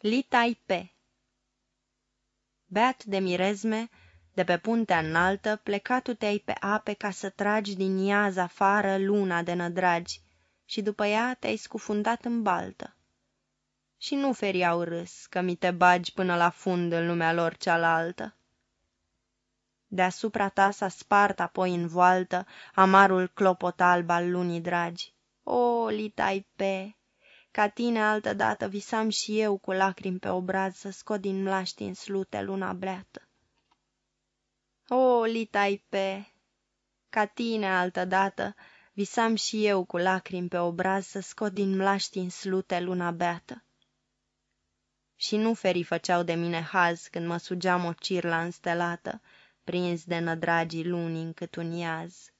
Li Tai-pe Beat de mirezme, de pe puntea înaltă, plecat te-ai pe ape ca să tragi din iaz afară luna de nădragi și după ea te-ai scufundat în baltă. Și nu feriau râs că mi te bagi până la fund în lumea lor cealaltă. Deasupra ta s-a spart apoi în voaltă amarul clopot alb al lunii dragi. O, litai pe, ca tine altădată visam și eu cu lacrimi pe obraz să scot din mlaști în slute luna bleată. O, litai pe, ca tine altădată visam și eu cu lacrimi pe obraz să scot din mlaști în slute luna beată. Și nu ferii făceau de mine haz când mă sugeam o cirla înstelată, prins de nădragii lunii încât un iaz.